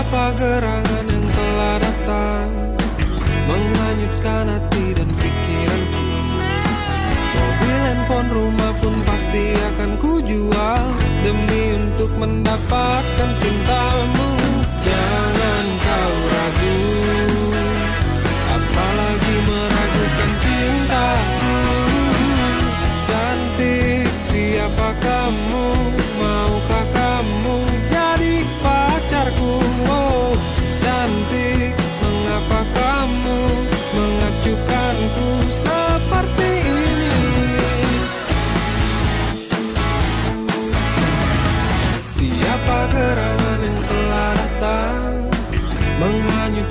Siapa gerangan yang telah datang Menghanyutkan hati.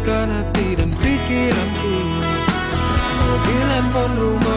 memikirkan hati dan pikiranku Mobilan pun rumah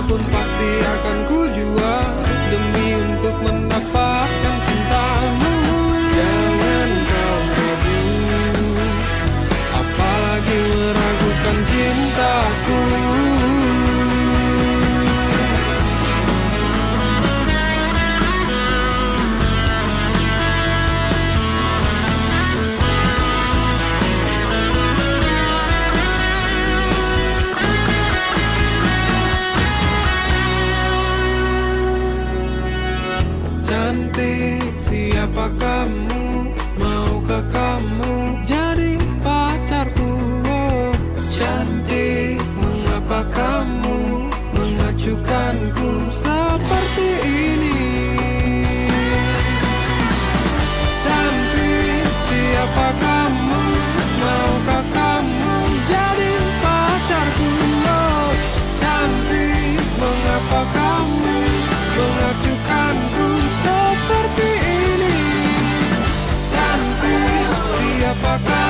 nanti. Siapa kamu, Mau ke kamu Jadi pacarku? Oh. Cantik, mengapa kamu Mengacukanku пока.